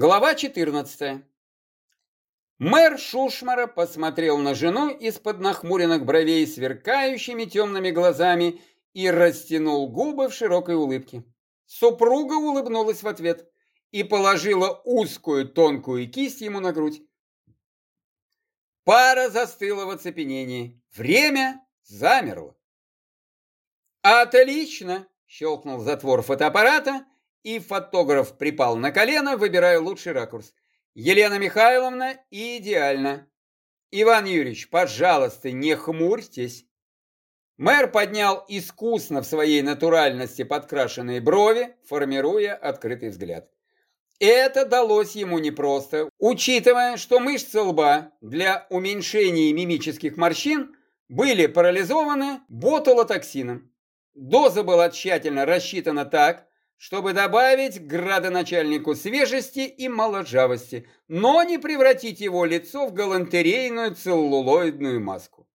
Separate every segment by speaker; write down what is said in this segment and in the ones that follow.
Speaker 1: Глава 14. Мэр Шушмара посмотрел на жену из-под нахмуренных бровей сверкающими темными глазами и растянул губы в широкой улыбке. Супруга улыбнулась в ответ и положила узкую тонкую кисть ему на грудь. Пара застыла в оцепенении. Время замерло. «Отлично!» – щелкнул затвор фотоаппарата – и фотограф припал на колено, выбирая лучший ракурс. Елена Михайловна идеально. Иван Юрьевич, пожалуйста, не хмурьтесь. Мэр поднял искусно в своей натуральности подкрашенные брови, формируя открытый взгляд. Это далось ему непросто, учитывая, что мышцы лба для уменьшения мимических морщин были парализованы ботулотоксином. Доза была тщательно рассчитана так, чтобы добавить градоначальнику свежести и моложавости, но не превратить его лицо в галантерейную целлулоидную маску.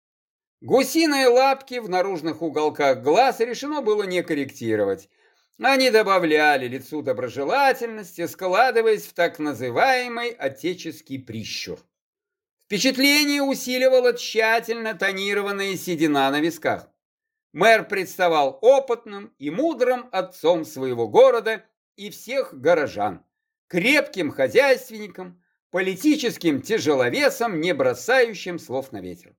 Speaker 1: Гусиные лапки в наружных уголках глаз решено было не корректировать. Они добавляли лицу доброжелательности, складываясь в так называемый отеческий прищур. Впечатление усиливало тщательно тонированная седина на висках. Мэр представал опытным и мудрым отцом своего города и всех горожан, крепким хозяйственником, политическим тяжеловесом, не бросающим слов на ветер.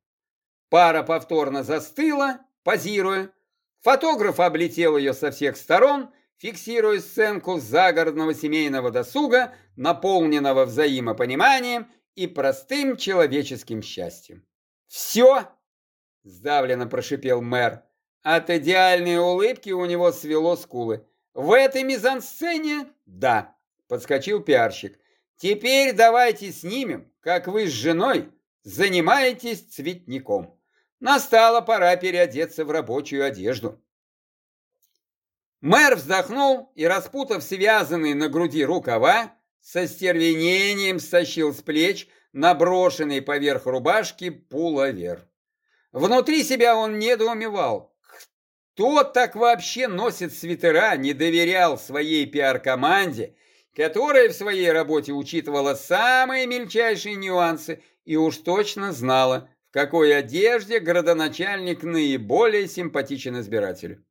Speaker 1: Пара повторно застыла, позируя. Фотограф облетел ее со всех сторон, фиксируя сценку загородного семейного досуга, наполненного взаимопониманием и простым человеческим счастьем. «Все!» – сдавленно прошипел мэр. От идеальной улыбки у него свело скулы. В этой мизансцене? Да, подскочил пиарщик. Теперь давайте снимем, как вы с женой занимаетесь цветником. Настала пора переодеться в рабочую одежду. Мэр вздохнул и, распутав связанные на груди рукава, со стервенением стащил с плеч наброшенный поверх рубашки пуловер. Внутри себя он недоумевал, кто так вообще носит свитера, не доверял своей пиар-команде, которая в своей работе учитывала самые мельчайшие нюансы и уж точно знала, в какой одежде городоначальник наиболее симпатичен избирателю.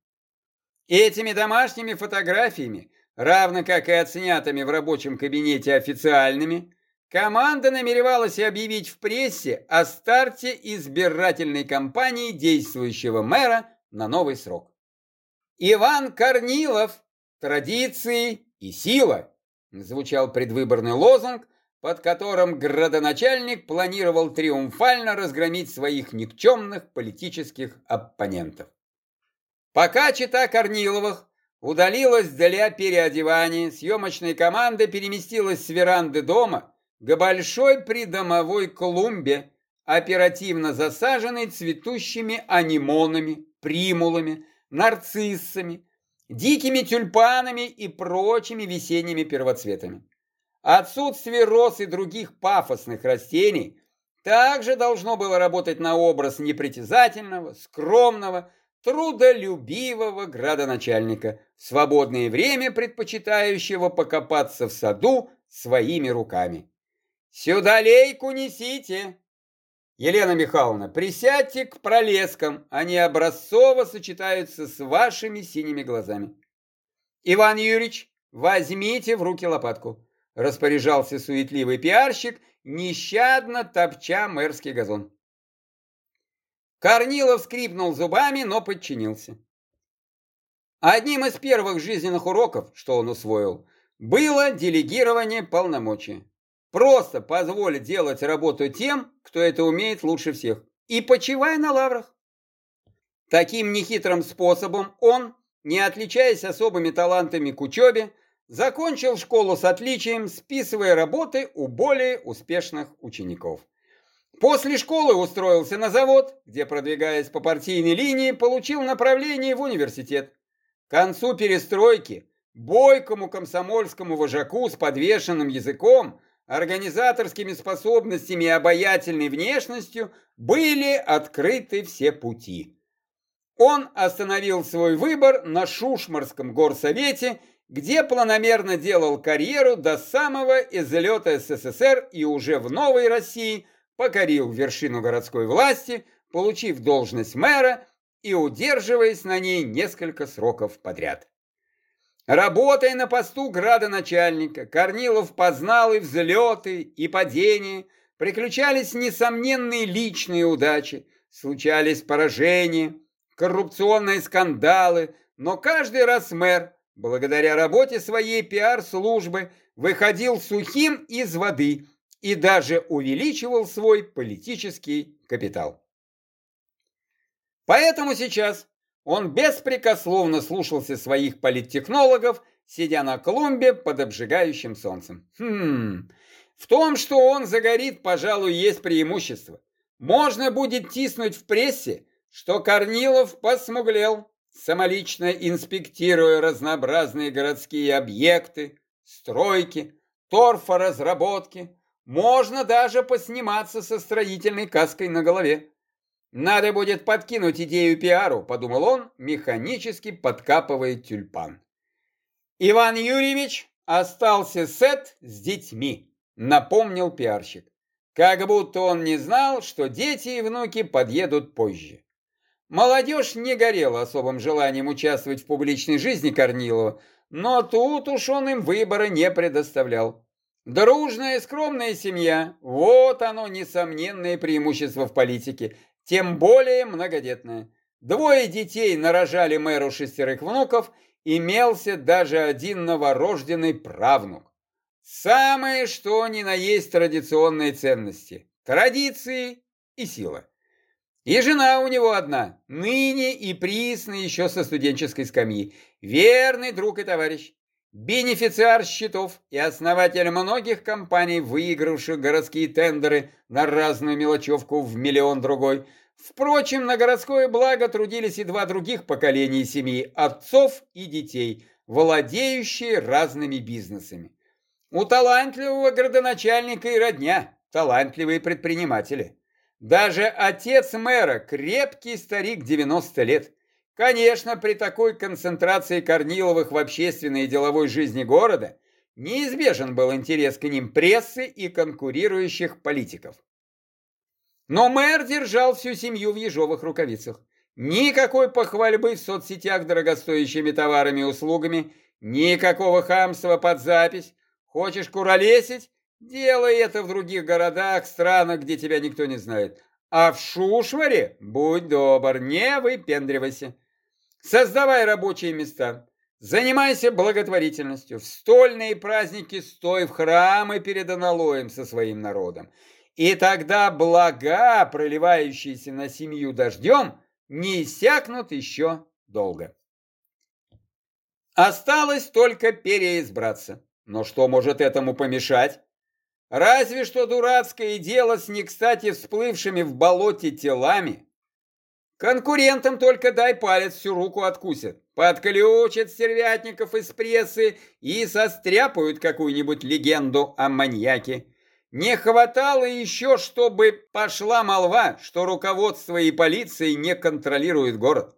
Speaker 1: Этими домашними фотографиями, равно как и отснятыми в рабочем кабинете официальными, команда намеревалась объявить в прессе о старте избирательной кампании действующего мэра на новый срок. Иван Корнилов, традиции и сила, звучал предвыборный лозунг, под которым градоначальник планировал триумфально разгромить своих никчемных политических оппонентов. Пока чита Корниловых удалилась для переодевания, съемочная команда переместилась с веранды дома к большой придомовой клумбе, оперативно засаженной цветущими анимонами, примулами, нарциссами, дикими тюльпанами и прочими весенними первоцветами. Отсутствие роз и других пафосных растений также должно было работать на образ непритязательного, скромного, трудолюбивого градоначальника, в свободное время предпочитающего покопаться в саду своими руками. «Сюда лейку несите!» Елена Михайловна, присядьте к пролескам, они образцово сочетаются с вашими синими глазами. Иван Юрьевич, возьмите в руки лопатку. Распоряжался суетливый пиарщик, нещадно топча мэрский газон. Корнилов скрипнул зубами, но подчинился. Одним из первых жизненных уроков, что он усвоил, было делегирование полномочий. Просто позволь делать работу тем, кто это умеет лучше всех. И почивай на лаврах. Таким нехитрым способом он, не отличаясь особыми талантами к учебе, закончил школу с отличием, списывая работы у более успешных учеников. После школы устроился на завод, где, продвигаясь по партийной линии, получил направление в университет. К концу перестройки бойкому комсомольскому вожаку с подвешенным языком – организаторскими способностями и обаятельной внешностью были открыты все пути. Он остановил свой выбор на Шушмарском горсовете, где планомерно делал карьеру до самого излета СССР и уже в новой России покорил вершину городской власти, получив должность мэра и удерживаясь на ней несколько сроков подряд. Работая на посту градоначальника, Корнилов познал и взлеты, и падения, приключались несомненные личные удачи, случались поражения, коррупционные скандалы, но каждый раз мэр, благодаря работе своей пиар-службы, выходил сухим из воды и даже увеличивал свой политический капитал. Поэтому сейчас он беспрекословно слушался своих политтехнологов, сидя на клумбе под обжигающим солнцем. Хм, в том, что он загорит, пожалуй, есть преимущество. Можно будет тиснуть в прессе, что Корнилов посмуглел, самолично инспектируя разнообразные городские объекты, стройки, торфоразработки. Можно даже посниматься со строительной каской на голове. Надо будет подкинуть идею пиару, подумал он, механически подкапывая тюльпан. Иван Юрьевич остался сет с детьми, напомнил пиарщик. Как будто он не знал, что дети и внуки подъедут позже. Молодежь не горела особым желанием участвовать в публичной жизни Корнилова, но тут уж он им выбора не предоставлял. Дружная скромная семья – вот оно несомненное преимущество в политике тем более многодетная. Двое детей нарожали мэру шестерых внуков, имелся даже один новорожденный правнук. Самое что ни на есть традиционные ценности, традиции и сила. И жена у него одна, ныне и присно еще со студенческой скамьи, верный друг и товарищ, бенефициар счетов и основатель многих компаний, выигравших городские тендеры на разную мелочевку в миллион другой. Впрочем, на городское благо трудились и два других поколения семьи, отцов и детей, владеющие разными бизнесами. У талантливого градоначальника и родня, талантливые предприниматели. Даже отец мэра, крепкий старик 90 лет. Конечно, при такой концентрации Корниловых в общественной и деловой жизни города неизбежен был интерес к ним прессы и конкурирующих политиков. Но мэр держал всю семью в ежовых рукавицах. Никакой похвальбы в соцсетях дорогостоящими товарами и услугами, никакого хамства под запись. Хочешь куролесить? Делай это в других городах, странах, где тебя никто не знает. А в Шушваре, будь добр, не выпендривайся. Создавай рабочие места. Занимайся благотворительностью. В стольные праздники стой в храмы перед аналоем со своим народом. И тогда блага, проливающиеся на семью дождем, не иссякнут еще долго. Осталось только переизбраться. Но что может этому помешать? Разве что дурацкое дело с не кстати всплывшими в болоте телами. Конкурентам только дай палец, всю руку откусят. Подключат стервятников из прессы и состряпают какую-нибудь легенду о маньяке. Не хватало еще, чтобы пошла молва, что руководство и полиция не контролируют город.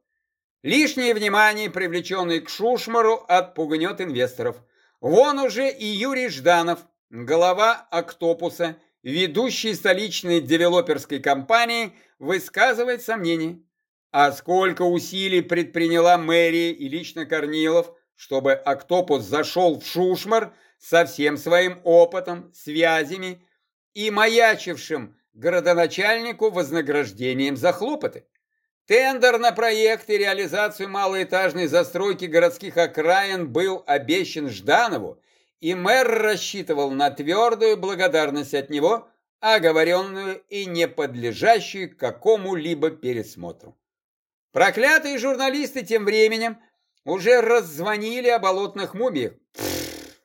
Speaker 1: Лишнее внимание, привлеченное к Шушмару, отпугнет инвесторов. Вон уже и Юрий Жданов, глава «Октопуса», ведущий столичной девелоперской компании, высказывает сомнения. А сколько усилий предприняла мэрия и лично Корнилов, чтобы Октопус зашел в Шушмар со всем своим опытом, связями и маячившим городоначальнику вознаграждением за хлопоты. Тендер на проект и реализацию малоэтажной застройки городских окраин был обещан Жданову, и мэр рассчитывал на твердую благодарность от него, оговоренную и не подлежащую какому-либо пересмотру. Проклятые журналисты тем временем уже раззвонили о болотных мумиях.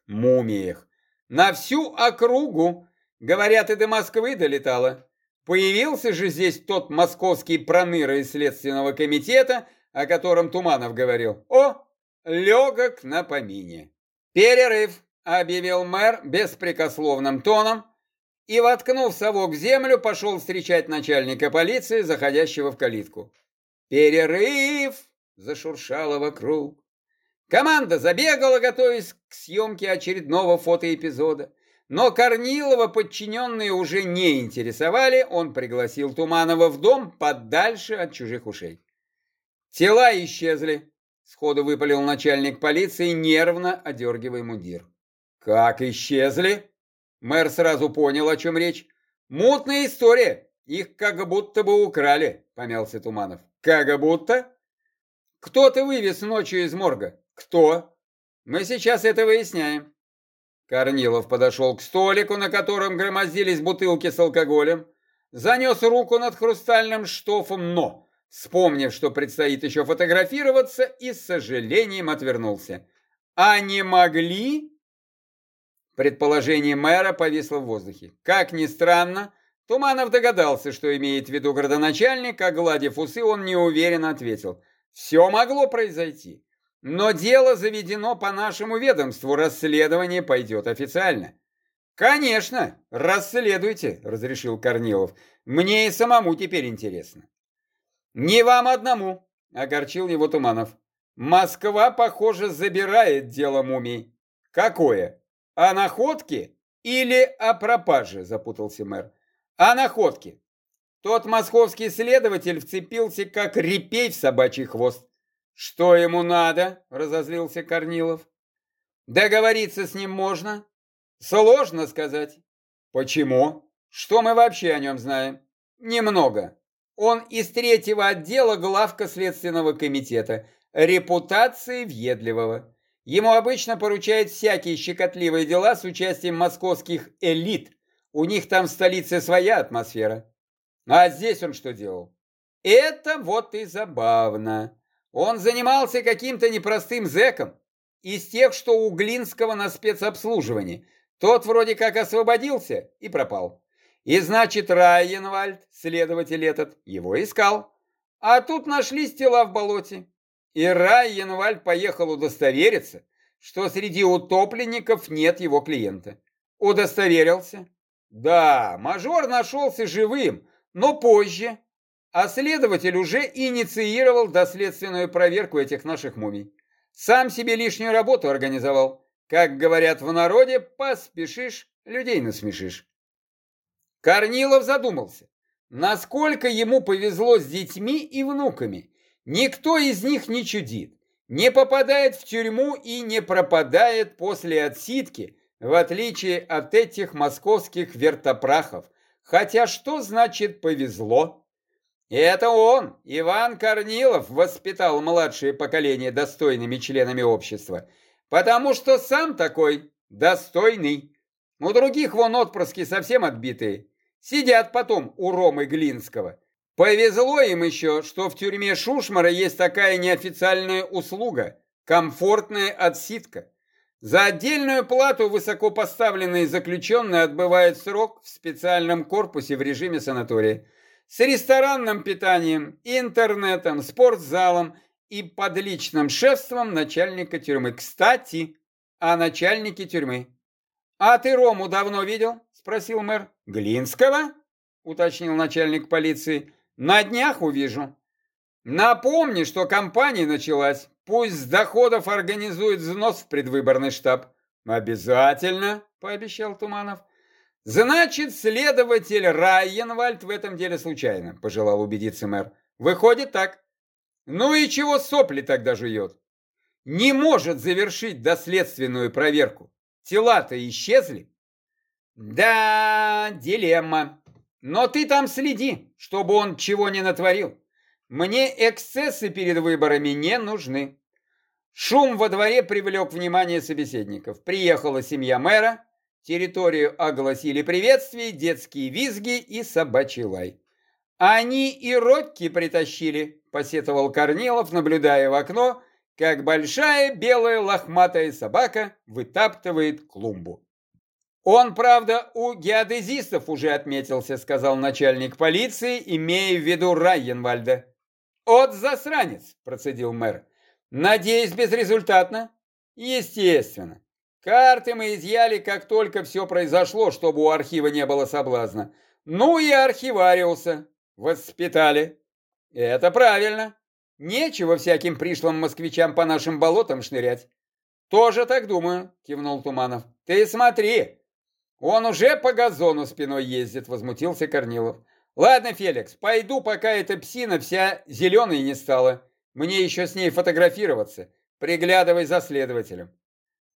Speaker 1: Мумиях. На всю округу, говорят, и до Москвы долетало. Появился же здесь тот московский проныра из Следственного комитета, о котором Туманов говорил. О, легок на помине. Перерыв, объявил мэр беспрекословным тоном и, воткнув совок в землю, пошел встречать начальника полиции, заходящего в калитку. «Перерыв!» — зашуршало вокруг. Команда забегала, готовясь к съемке очередного фотоэпизода. Но Корнилова подчиненные уже не интересовали, он пригласил Туманова в дом подальше от чужих ушей. Тела исчезли, сходу выпалил начальник полиции, нервно одергивая мундир. Как исчезли? Мэр сразу понял, о чем речь. Мутная история, их как будто бы украли, помялся Туманов. Как будто? Кто-то вывез ночью из морга. Кто? Мы сейчас это выясняем. Корнилов подошел к столику, на котором громоздились бутылки с алкоголем, занес руку над хрустальным штофом, но, вспомнив, что предстоит еще фотографироваться, и с сожалением отвернулся. «А не могли?» Предположение мэра повисло в воздухе. Как ни странно, Туманов догадался, что имеет в виду градоначальник, а гладив усы, он неуверенно ответил. «Все могло произойти. Но дело заведено по нашему ведомству, расследование пойдет официально. Конечно, расследуйте, разрешил Корнилов. Мне и самому теперь интересно. Не вам одному, огорчил его Туманов. Москва, похоже, забирает дело мумий. Какое? О находке или о пропаже, запутался мэр. О находке. Тот московский следователь вцепился как репей в собачий хвост. «Что ему надо?» – разозлился Корнилов. «Договориться с ним можно?» «Сложно сказать». «Почему? Что мы вообще о нем знаем?» «Немного. Он из третьего отдела главка Следственного комитета. Репутации въедливого. Ему обычно поручают всякие щекотливые дела с участием московских элит. У них там в столице своя атмосфера. А здесь он что делал? Это вот и забавно. Он занимался каким-то непростым зэком, из тех, что у Глинского на спецобслуживании. Тот вроде как освободился и пропал. И значит, Райенвальд, следователь этот, его искал. А тут нашлись тела в болоте. И Райенвальд поехал удостовериться, что среди утопленников нет его клиента. Удостоверился. Да, мажор нашелся живым, но позже, а следователь уже инициировал доследственную проверку этих наших мумий. Сам себе лишнюю работу организовал. Как говорят в народе, поспешишь, людей насмешишь. Корнилов задумался, насколько ему повезло с детьми и внуками. Никто из них не чудит, не попадает в тюрьму и не пропадает после отсидки, в отличие от этих московских вертопрахов. Хотя что значит повезло? это он, Иван Корнилов, воспитал младшее поколение достойными членами общества, потому что сам такой достойный. У других вон отпрыски совсем отбитые. Сидят потом у Ромы Глинского. Повезло им еще, что в тюрьме Шушмара есть такая неофициальная услуга – комфортная отсидка. За отдельную плату высокопоставленные заключенные отбывают срок в специальном корпусе в режиме санатория – с ресторанным питанием, интернетом, спортзалом и под личным шефством начальника тюрьмы. Кстати, о начальнике тюрьмы. «А ты Рому давно видел?» – спросил мэр. «Глинского?» – уточнил начальник полиции. «На днях увижу». «Напомни, что кампания началась. Пусть с доходов организует взнос в предвыборный штаб». «Обязательно», – пообещал Туманов. Значит, следователь Райенвальд в этом деле случайно, пожелал убедиться мэр. Выходит так. Ну и чего сопли тогда жует? Не может завершить доследственную проверку. Тела-то исчезли. Да, дилемма. Но ты там следи, чтобы он чего не натворил. Мне эксцессы перед выборами не нужны. Шум во дворе привлек внимание собеседников. Приехала семья мэра, Территорию огласили приветствия, детские визги и собачий лай. «Они и Рокки притащили», — посетовал Корнилов, наблюдая в окно, как большая белая лохматая собака вытаптывает клумбу. «Он, правда, у геодезистов уже отметился», — сказал начальник полиции, имея в виду Райенвальда. «От засранец», — процедил мэр. «Надеюсь, безрезультатно?» «Естественно. Карты мы изъяли, как только все произошло, чтобы у архива не было соблазна. Ну и архивариуса воспитали. Это правильно. Нечего всяким пришлым москвичам по нашим болотам шнырять. Тоже так думаю, кивнул Туманов. Ты смотри, он уже по газону спиной ездит, возмутился Корнилов. Ладно, Феликс, пойду, пока эта псина вся зеленой не стала. Мне еще с ней фотографироваться. Приглядывай за следователем.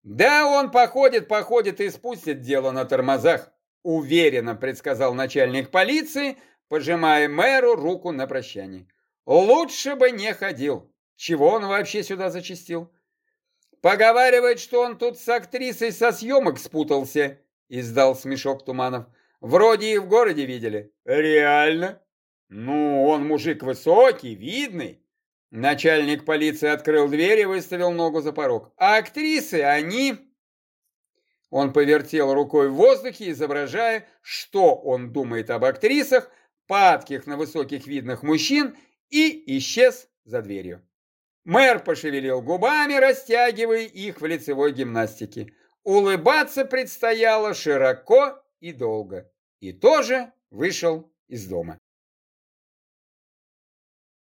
Speaker 1: Да он походит, походит и спустит дело на тормозах, уверенно предсказал начальник полиции, пожимая мэру руку на прощание. Лучше бы не ходил. Чего он вообще сюда зачистил? Поговаривает, что он тут с актрисой со съемок спутался, издал смешок Туманов. Вроде и в городе видели. Реально? Ну, он мужик высокий, видный. Начальник полиции открыл дверь и выставил ногу за порог. А актрисы, они... Он повертел рукой в воздухе, изображая, что он думает об актрисах, падких на высоких видных мужчин, и исчез за дверью. Мэр пошевелил губами, растягивая их в лицевой гимнастике. Улыбаться предстояло широко и долго. И тоже вышел из дома.